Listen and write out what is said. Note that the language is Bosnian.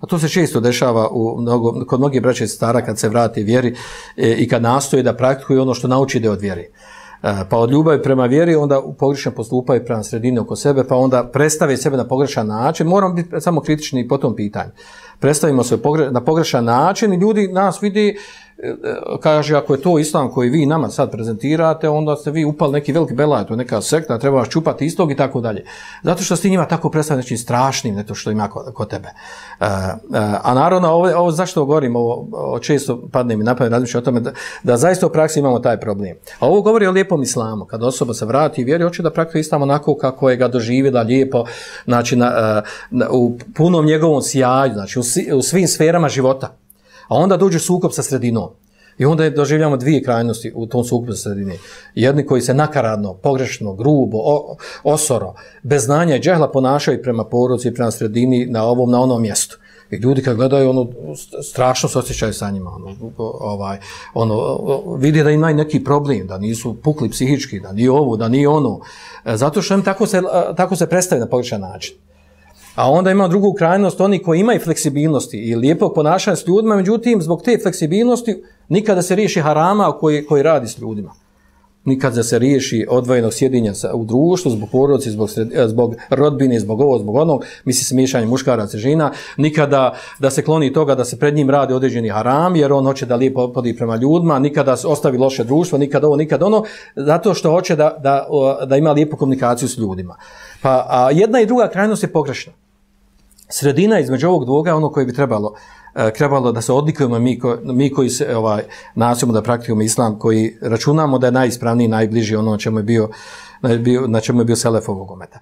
A to se često dešava u mnogo, kod mnogih braća i stara kad se vrati vjeri e, i kad nastoje da praktikuju ono što nauči da od vjeri. E, pa od ljubavi prema vjeri onda pogrešno postupaju prema sredini oko sebe, pa onda predstave sebe na pogrešan način. Moramo biti samo kritični po tom pitanju. Predstavimo se na pogrešan način i ljudi nas vidi kaže ako je to islam koji vi nama sad prezentirate, onda ste vi upali neki veliki belaj, to neka sekta, treba vas čupati istog i tako dalje. Zato što ste njima tako predstavljeni znači, nečim strašnim, neto što ima kod, kod tebe. E, e, a naravno, ovo, ovo zašto govorim, ovo, ovo često padne mi napamet razmišljam o tome, da, da zaista u praksi imamo taj problem. A ovo govori o lijepom islamu, kad osoba se vrati i vjeri, hoće da praktikuje islam onako kako je ga doživjela lijepo, znači na, e, na, u punom njegovom sjaju, znači u, u svim sferama života. A onda dođe sukob sa sredinom. I onda je doživljamo dvije krajnosti u tom sukobu sa sredinom. Jedni koji se nakaradno, pogrešno, grubo, o, osoro, bez znanja i džehla ponašaju prema porodci prema sredini na ovom, na onom mjestu. I ljudi kad gledaju, ono, strašno se osjećaju sa njima. Ono, ovaj, ono, vidi da imaju neki problem, da nisu pukli psihički, da nije ovo, da nije ono. E, zato što im tako se, tako se predstavi na pogrešan način. A onda ima drugu krajnost, oni koji imaju fleksibilnosti i lijepog ponašanja s ljudima, međutim, zbog te fleksibilnosti nikada se riješi harama koji, koji radi s ljudima. Nikada se riješi odvojenog sjedinja u društvu, zbog porodice, zbog, sred, eh, zbog rodbine, zbog ovo, zbog onog, misli se miješanje muškaraca i žena, nikada da se kloni toga da se pred njim radi određeni haram, jer on hoće da lijepo podi prema ljudima, nikada ostavi loše društvo, nikada ovo, nikada ono, zato što hoće da, da, da ima lijepu komunikaciju s ljudima. Pa a jedna i druga krajnost je pogrešna sredina između ovog dvoga ono koje bi trebalo e, trebalo da se odlikujemo mi, ko, mi koji se ovaj nasimo da praktikujemo islam koji računamo da je najispravniji najbliži ono na čemu je bio na čemu je bio Selefovog ometa